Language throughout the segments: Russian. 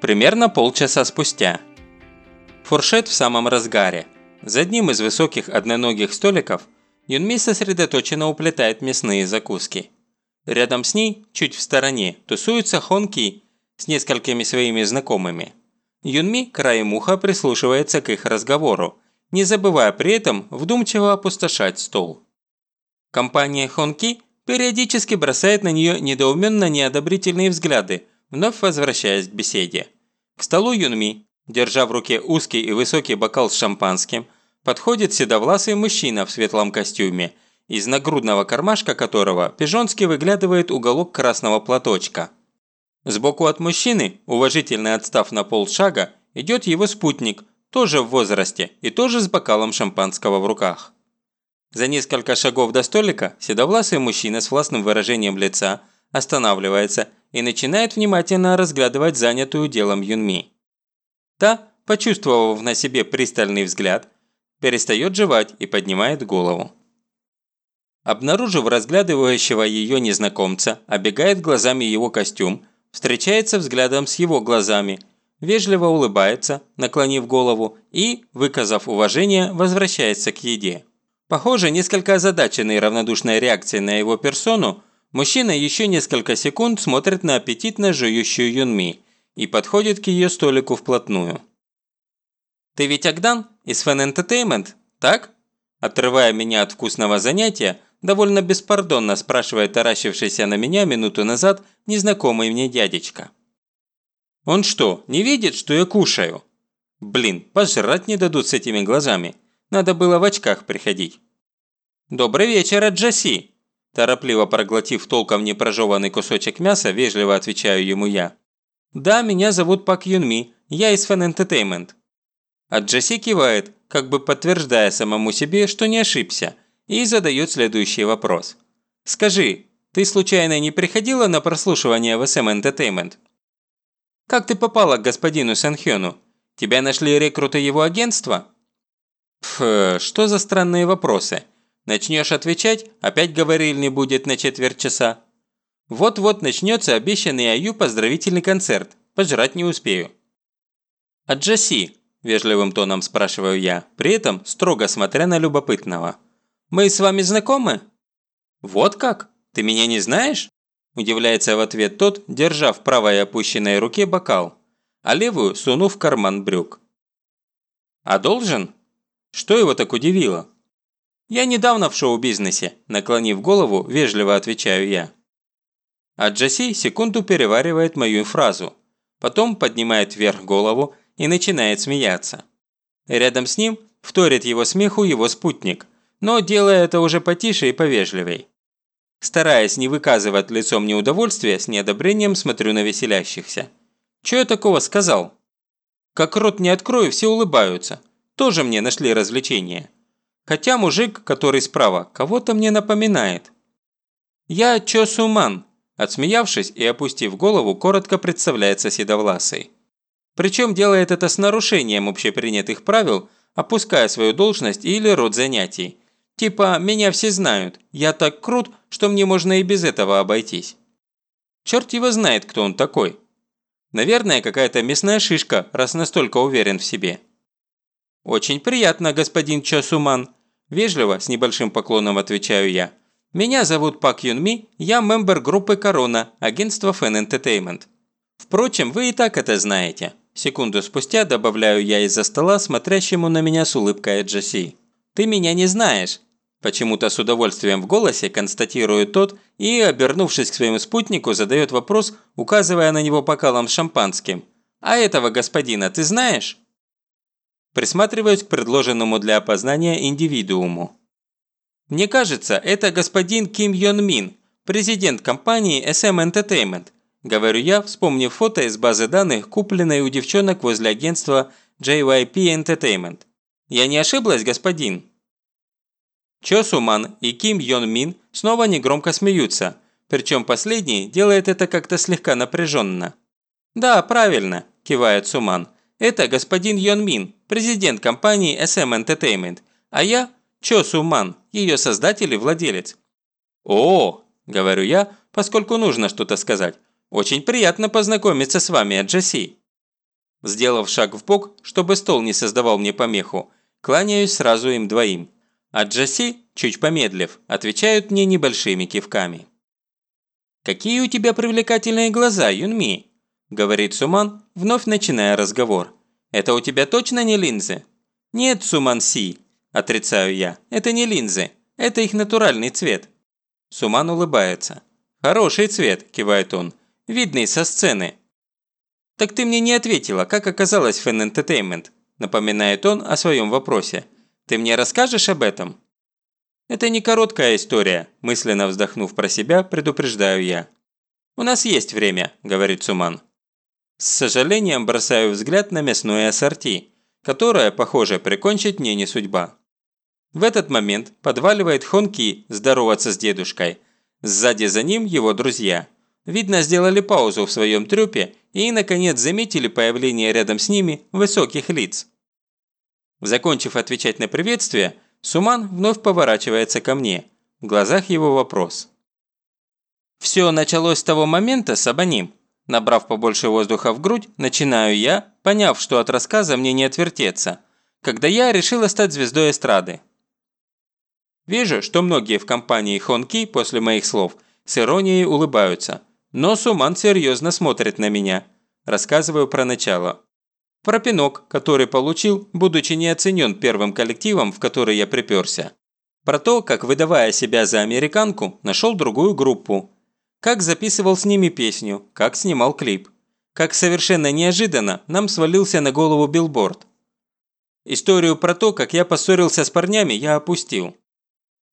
Примерно полчаса спустя. Фуршет в самом разгаре. За одним из высоких одноногих столиков Юнми сосредоточенно уплетает мясные закуски. Рядом с ней, чуть в стороне, тусуется Хонки с несколькими своими знакомыми. Юнми краем уха прислушивается к их разговору, не забывая при этом вдумчиво опустошать стол. Компания Хонки периодически бросает на нее недоуменно неодобрительные взгляды, вновь возвращаясь к беседе. К столу Юнми, держа в руке узкий и высокий бокал с шампанским, подходит седовласый мужчина в светлом костюме, из нагрудного кармашка которого пижонски выглядывает уголок красного платочка. Сбоку от мужчины, уважительно отстав на полшага, идет его спутник, тоже в возрасте и тоже с бокалом шампанского в руках. За несколько шагов до столика седовласый мужчина с властным выражением лица останавливается и начинает внимательно разглядывать занятую делом Юнми. Та, почувствовав на себе пристальный взгляд, перестает жевать и поднимает голову. Обнаружив разглядывающего ее незнакомца, обегает глазами его костюм, встречается взглядом с его глазами, вежливо улыбается, наклонив голову и, выказав уважение, возвращается к еде. Похоже, несколько озадаченный равнодушной реакцией на его персону, мужчина еще несколько секунд смотрит на аппетитно жующую Юнми и подходит к ее столику вплотную. «Ты ведь Агдан из Fan Entertainment, так?» Отрывая меня от вкусного занятия, довольно беспардонно спрашивает таращившийся на меня минуту назад незнакомый мне дядечка. «Он что, не видит, что я кушаю?» «Блин, пожрать не дадут с этими глазами. Надо было в очках приходить». «Добрый вечер, Аджаси!» Торопливо проглотив толком непрожеванный кусочек мяса, вежливо отвечаю ему я. «Да, меня зовут Пак Юнми, я из Fan Entertainment». Аджаси кивает, как бы подтверждая самому себе, что не ошибся, и задает следующий вопрос. «Скажи, ты случайно не приходила на прослушивание в SM Entertainment?» «Как ты попала к господину Санхёну? Тебя нашли рекруты его агентства?» Пф, что за странные вопросы? Начнешь отвечать, опять говорил не будет на четверть часа. Вот-вот начнется обещанный Аю поздравительный концерт, пожрать не успею. А Джаси, вежливым тоном спрашиваю я, при этом строго смотря на любопытного. Мы с вами знакомы? Вот как? Ты меня не знаешь? Удивляется в ответ тот, держа в правой опущенной руке бокал, а левую сунув в карман брюк. А должен? Что его так удивило? «Я недавно в шоу-бизнесе», – наклонив голову, вежливо отвечаю я. А Джаси секунду переваривает мою фразу, потом поднимает вверх голову и начинает смеяться. Рядом с ним вторит его смеху его спутник, но делая это уже потише и повежливей. Стараясь не выказывать лицом неудовольствия, с неодобрением смотрю на веселящихся. Чё я такого сказал? Как рот не открою, все улыбаются тоже мне нашли развлечение. Хотя мужик, который справа, кого-то мне напоминает. Я Чо Суман, отсмеявшись и опустив голову, коротко представляется седовласый. Причем делает это с нарушением общепринятых правил, опуская свою должность или род занятий. Типа, меня все знают, я так крут, что мне можно и без этого обойтись. Черт его знает, кто он такой. Наверное, какая-то мясная шишка, раз настолько уверен в себе. «Очень приятно, господин Чосуман», – вежливо, с небольшим поклоном отвечаю я. «Меня зовут Пак Юн Ми, я мембер группы «Корона», агентства Fan Entertainment. Впрочем, вы и так это знаете». Секунду спустя добавляю я из-за стола, смотрящему на меня с улыбкой Джаси. «Ты меня не знаешь», – почему-то с удовольствием в голосе констатирует тот и, обернувшись к своему спутнику, задает вопрос, указывая на него бокалом с шампанским. «А этого господина ты знаешь?» Присматриваюсь к предложенному для опознания индивидууму. Мне кажется, это господин Ким Йон Мин, президент компании SM Entertainment, говорю я, вспомнив фото из базы данных, купленной у девчонок возле агентства JYP Entertainment. Я не ошиблась, господин? Чо Суман и Ким Йон Мин снова негромко смеются, причем последний делает это как-то слегка напряженно. «Да, правильно», – кивает Суман. «Это господин Йон Мин, президент компании SM Entertainment, а я – Чо Суман, ее создатель и владелец. «О!» – говорю я, поскольку нужно что-то сказать. «Очень приятно познакомиться с вами, Джесси». Сделав шаг в бок, чтобы стол не создавал мне помеху, кланяюсь сразу им двоим. А Джаси, чуть помедлив, отвечают мне небольшими кивками. «Какие у тебя привлекательные глаза, Юнми!» – говорит Суман, вновь начиная разговор. «Это у тебя точно не линзы?» «Нет, Суман Си», – отрицаю я, – «это не линзы, это их натуральный цвет». Суман улыбается. «Хороший цвет», – кивает он, – «видный со сцены». «Так ты мне не ответила, как оказалось Fan Entertainment», – напоминает он о своем вопросе. «Ты мне расскажешь об этом?» «Это не короткая история», – мысленно вздохнув про себя, предупреждаю я. «У нас есть время», – говорит Суман. С сожалением бросаю взгляд на мясное ассорти, которое, похоже, прикончить мне не судьба. В этот момент подваливает Хонки здороваться с дедушкой. Сзади за ним его друзья. Видно, сделали паузу в своем трюпе и, наконец, заметили появление рядом с ними высоких лиц. Закончив отвечать на приветствие, Суман вновь поворачивается ко мне. В глазах его вопрос. «Все началось с того момента, Сабаним», Набрав побольше воздуха в грудь, начинаю я, поняв, что от рассказа мне не отвертеться, когда я решила стать звездой эстрады. Вижу, что многие в компании Хонки после моих слов с иронией улыбаются, но Суман серьезно смотрит на меня. Рассказываю про начало. Про пинок, который получил, будучи не оценен первым коллективом, в который я приперся. Про то, как, выдавая себя за американку, нашел другую группу, как записывал с ними песню, как снимал клип. Как совершенно неожиданно нам свалился на голову билборд. Историю про то, как я поссорился с парнями, я опустил.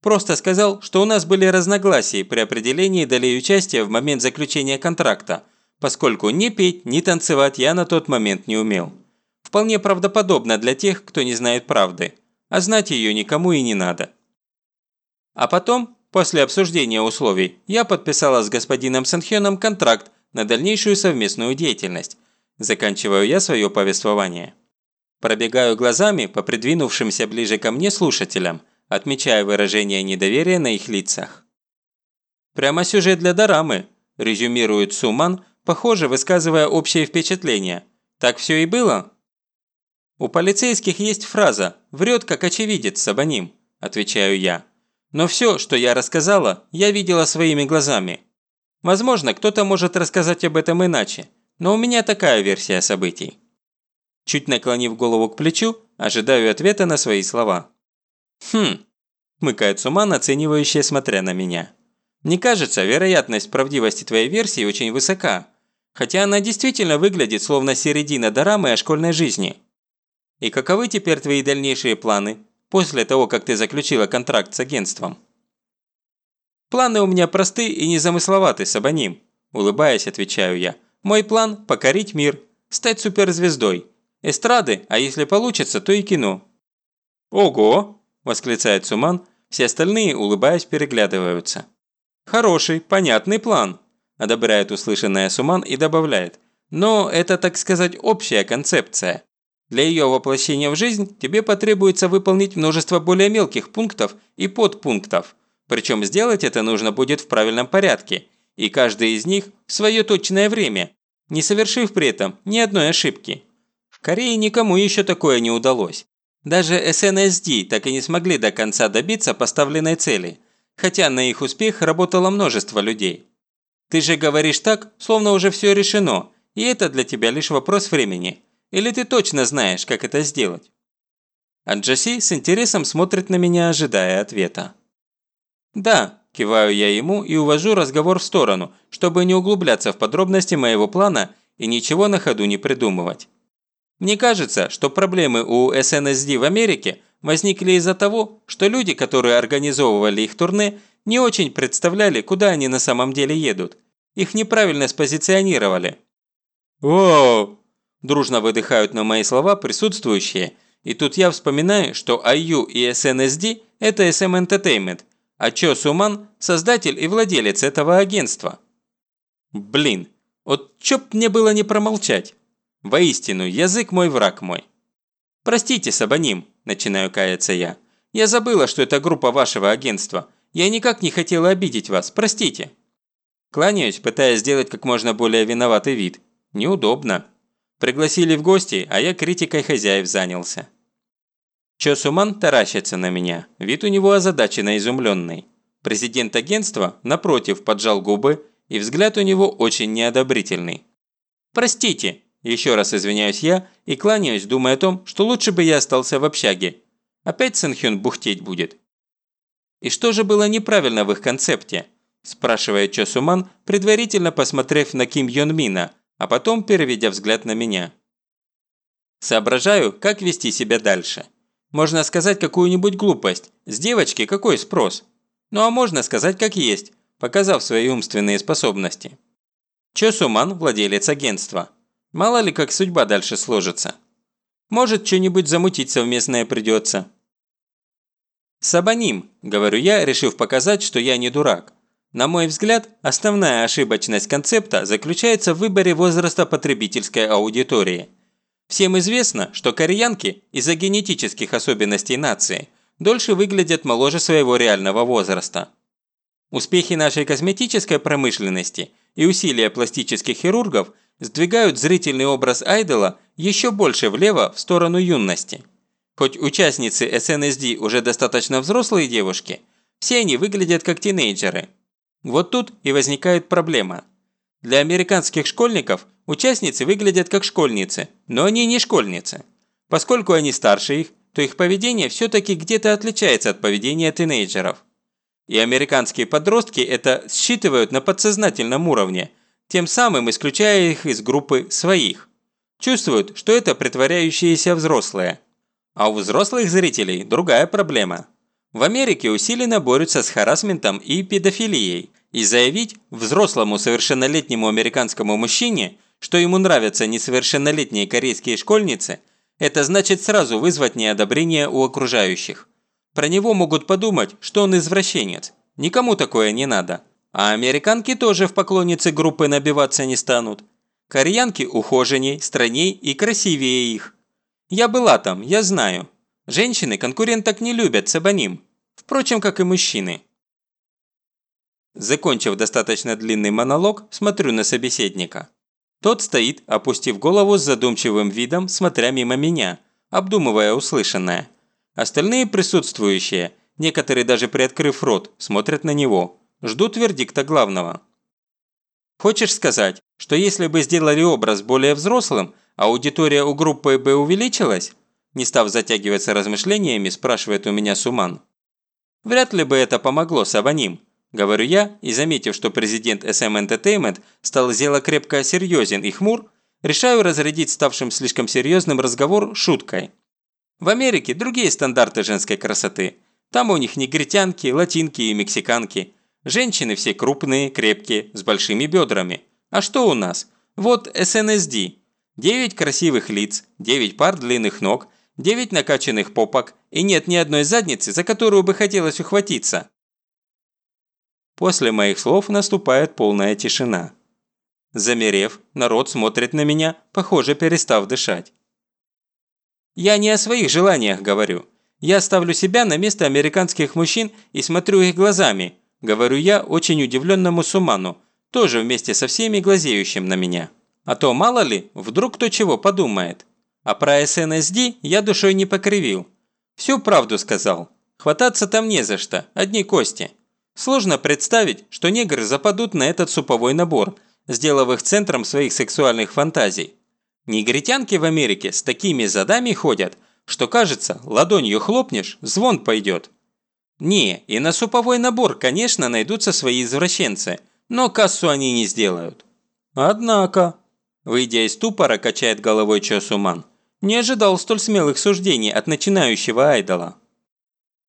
Просто сказал, что у нас были разногласия при определении долей участия в момент заключения контракта, поскольку ни петь, ни танцевать я на тот момент не умел. Вполне правдоподобно для тех, кто не знает правды, а знать ее никому и не надо. А потом После обсуждения условий я подписала с господином Сэнхёном контракт на дальнейшую совместную деятельность. Заканчиваю я свое повествование. Пробегаю глазами по придвинувшимся ближе ко мне слушателям, отмечая выражение недоверия на их лицах. «Прямо сюжет для дорамы», – резюмирует Суман, похоже, высказывая общее впечатление. «Так все и было?» «У полицейских есть фраза «врет как очевидец, Сабаним», – отвечаю я. Но все, что я рассказала, я видела своими глазами. Возможно, кто-то может рассказать об этом иначе, но у меня такая версия событий. Чуть наклонив голову к плечу, ожидаю ответа на свои слова. «Хм», – хмыкает Суман, оценивающая, смотря на меня. «Мне кажется, вероятность правдивости твоей версии очень высока, хотя она действительно выглядит словно середина дорамы о школьной жизни. И каковы теперь твои дальнейшие планы?» После того, как ты заключила контракт с агентством. Планы у меня просты и незамысловаты, Сабаним. Улыбаясь, отвечаю я. Мой план – покорить мир, стать суперзвездой. Эстрады, а если получится, то и кино. Ого! восклицает Суман, все остальные, улыбаясь, переглядываются. Хороший, понятный план, одобряет услышанное Суман и добавляет. Но это, так сказать, общая концепция. Для ее воплощения в жизнь тебе потребуется выполнить множество более мелких пунктов и подпунктов. Причем сделать это нужно будет в правильном порядке, и каждый из них в свое точное время, не совершив при этом ни одной ошибки. В Корее никому еще такое не удалось. Даже SNSD так и не смогли до конца добиться поставленной цели, хотя на их успех работало множество людей. Ты же говоришь так, словно уже все решено, и это для тебя лишь вопрос времени – или ты точно знаешь, как это сделать?» А Джаси с интересом смотрит на меня, ожидая ответа. «Да», – киваю я ему и увожу разговор в сторону, чтобы не углубляться в подробности моего плана и ничего на ходу не придумывать. Мне кажется, что проблемы у SNSD в Америке возникли из-за того, что люди, которые организовывали их турне, не очень представляли, куда они на самом деле едут. Их неправильно спозиционировали. «Воу!» Дружно выдыхают на мои слова присутствующие, и тут я вспоминаю, что IU и SNSD – это SM Entertainment, а Чо Суман – создатель и владелец этого агентства. Блин, вот чё б мне было не промолчать. Воистину, язык мой враг мой. Простите, Сабаним, начинаю каяться я. Я забыла, что это группа вашего агентства. Я никак не хотела обидеть вас, простите. Кланяюсь, пытаясь сделать как можно более виноватый вид. Неудобно. Пригласили в гости, а я критикой хозяев занялся. Чо Суман таращится на меня, вид у него озадаченно изумленный. Президент агентства, напротив, поджал губы, и взгляд у него очень неодобрительный. «Простите», – еще раз извиняюсь я и кланяюсь, думая о том, что лучше бы я остался в общаге. Опять Сэнхён бухтеть будет. И что же было неправильно в их концепте? спрашивает Чо Суман, предварительно посмотрев на Ким Йон Мина, а потом переведя взгляд на меня. Соображаю, как вести себя дальше. Можно сказать какую-нибудь глупость. С девочки какой спрос? Ну а можно сказать как есть, показав свои умственные способности. Чо Суман – владелец агентства. Мало ли как судьба дальше сложится. Может, что-нибудь замутить совместное придется. «Сабаним», – говорю я, решив показать, что я не дурак. На мой взгляд, основная ошибочность концепта заключается в выборе возраста потребительской аудитории. Всем известно, что кореянки из-за генетических особенностей нации дольше выглядят моложе своего реального возраста. Успехи нашей косметической промышленности и усилия пластических хирургов сдвигают зрительный образ айдола еще больше влево в сторону юности. Хоть участницы SNSD уже достаточно взрослые девушки, все они выглядят как тинейджеры – вот тут и возникает проблема. Для американских школьников участницы выглядят как школьницы, но они не школьницы. Поскольку они старше их, то их поведение все-таки где-то отличается от поведения тинейджеров. И американские подростки это считывают на подсознательном уровне, тем самым исключая их из группы своих. Чувствуют, что это притворяющиеся взрослые. А у взрослых зрителей другая проблема. В Америке усиленно борются с харасментом и педофилией, и заявить взрослому совершеннолетнему американскому мужчине, что ему нравятся несовершеннолетние корейские школьницы, это значит сразу вызвать неодобрение у окружающих. Про него могут подумать, что он извращенец. Никому такое не надо. А американки тоже в поклонницы группы набиваться не станут. Кореянки ухоженней, стройней и красивее их. Я была там, я знаю. Женщины конкуренток не любят, сабаним. Впрочем, как и мужчины. Закончив достаточно длинный монолог, смотрю на собеседника. Тот стоит, опустив голову с задумчивым видом, смотря мимо меня, обдумывая услышанное. Остальные присутствующие, некоторые даже приоткрыв рот, смотрят на него, ждут вердикта главного. Хочешь сказать, что если бы сделали образ более взрослым, аудитория у группы бы увеличилась? Не став затягиваться размышлениями, спрашивает у меня Суман. Вряд ли бы это помогло Саваним, Говорю я, и заметив, что президент SM Entertainment стал зело крепко серьезен и хмур, решаю разрядить ставшим слишком серьезным разговор шуткой. В Америке другие стандарты женской красоты. Там у них негритянки, латинки и мексиканки. Женщины все крупные, крепкие, с большими бедрами. А что у нас? Вот SNSD. 9 красивых лиц, 9 пар длинных ног, 9 накачанных попок и нет ни одной задницы, за которую бы хотелось ухватиться. После моих слов наступает полная тишина. Замерев, народ смотрит на меня, похоже, перестав дышать. Я не о своих желаниях говорю. Я ставлю себя на место американских мужчин и смотрю их глазами, говорю я очень удивленному Суману, тоже вместе со всеми глазеющим на меня. А то мало ли, вдруг кто чего подумает. А про SNSD я душой не покривил. Всю правду сказал. Хвататься там не за что, одни кости. Сложно представить, что негры западут на этот суповой набор, сделав их центром своих сексуальных фантазий. Негритянки в Америке с такими задами ходят, что кажется, ладонью хлопнешь, звон пойдет. Не, и на суповой набор, конечно, найдутся свои извращенцы, но кассу они не сделают. Однако, выйдя из ступора, качает головой Чосуман, не ожидал столь смелых суждений от начинающего айдола.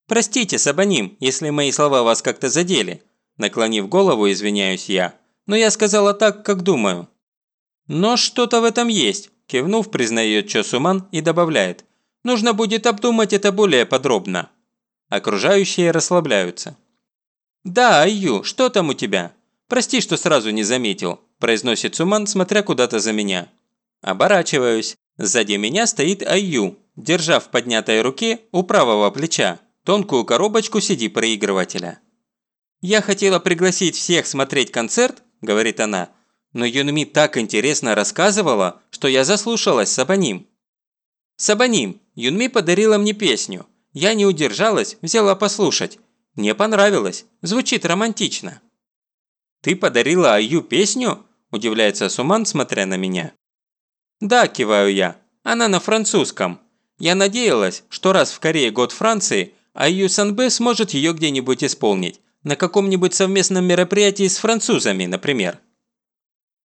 «Простите, Сабаним, если мои слова вас как-то задели», наклонив голову, извиняюсь я. «Но я сказала так, как думаю». «Но что-то в этом есть», кивнув, признает Чосуман и добавляет. «Нужно будет обдумать это более подробно». Окружающие расслабляются. «Да, Аю, что там у тебя? Прости, что сразу не заметил», произносит Суман, смотря куда-то за меня. Оборачиваюсь. Сзади меня стоит Аю, держа в поднятой руке у правого плеча тонкую коробочку CD-проигрывателя. «Я хотела пригласить всех смотреть концерт», – говорит она, Но Юнми так интересно рассказывала, что я заслушалась Сабаним. «Сабаним, Юнми подарила мне песню. Я не удержалась, взяла послушать. Мне понравилось, звучит романтично». «Ты подарила Аю песню?» – удивляется Суман, смотря на меня. «Да», – киваю я, – «она на французском. Я надеялась, что раз в Корее год Франции, Аю Санбэ сможет ее где-нибудь исполнить, на каком-нибудь совместном мероприятии с французами, например».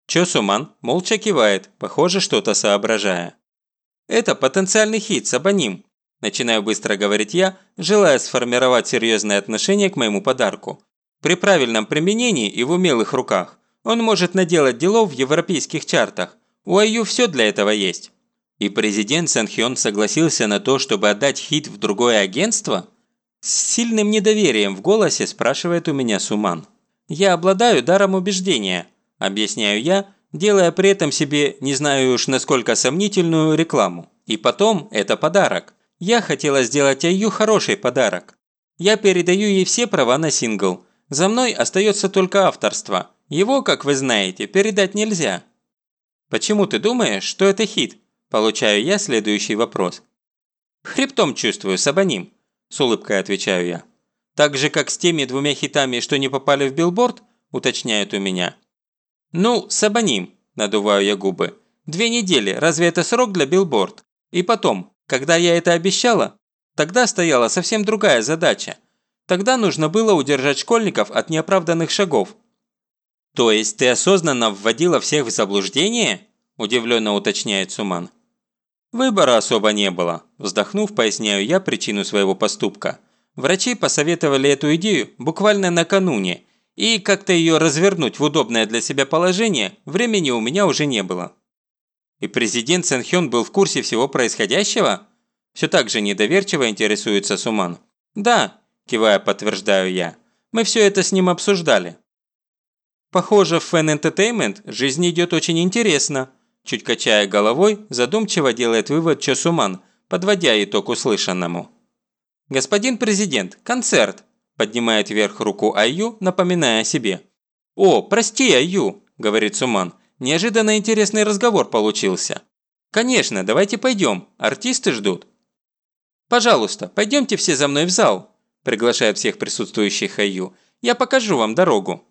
Чо Суман молча кивает, похоже, что-то соображая. «Это потенциальный хит, Сабаним», – начинаю быстро говорить я, желая сформировать серьезное отношение к моему подарку. При правильном применении и в умелых руках он может наделать делов в европейских чартах. У Аю все для этого есть. И президент Санхён согласился на то, чтобы отдать хит в другое агентство? С сильным недоверием в голосе спрашивает у меня Суман. «Я обладаю даром убеждения», – объясняю я, делая при этом себе, не знаю уж насколько сомнительную, рекламу. И потом, это подарок. Я хотела сделать Аю хороший подарок. Я передаю ей все права на сингл – за мной остается только авторство. Его, как вы знаете, передать нельзя. Почему ты думаешь, что это хит? Получаю я следующий вопрос. Хребтом чувствую, Сабаним. С улыбкой отвечаю я. Так же, как с теми двумя хитами, что не попали в билборд, уточняют у меня. Ну, Сабаним, надуваю я губы. Две недели, разве это срок для билборд? И потом, когда я это обещала, тогда стояла совсем другая задача. Тогда нужно было удержать школьников от неоправданных шагов. «То есть ты осознанно вводила всех в заблуждение?» – удивленно уточняет Суман. «Выбора особо не было», – вздохнув, поясняю я причину своего поступка. Врачи посоветовали эту идею буквально накануне, и как-то ее развернуть в удобное для себя положение времени у меня уже не было. И президент Сэнхён был в курсе всего происходящего? Все так же недоверчиво интересуется Суман. «Да, Кивая, подтверждаю я. Мы все это с ним обсуждали. Похоже, в Fan Entertainment жизнь идет очень интересно. Чуть качая головой, задумчиво делает вывод Чосуман, подводя итог услышанному. «Господин президент, концерт!» Поднимает вверх руку Аю, напоминая о себе. «О, прости, Аю!» – говорит Суман. «Неожиданно интересный разговор получился». «Конечно, давайте пойдем, артисты ждут». «Пожалуйста, пойдемте все за мной в зал», приглашает всех присутствующих Хаю. «Я покажу вам дорогу».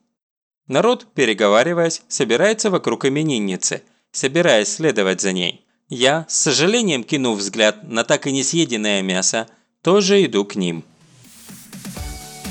Народ, переговариваясь, собирается вокруг именинницы, собираясь следовать за ней. Я, с сожалением кинув взгляд на так и не съеденное мясо, тоже иду к ним.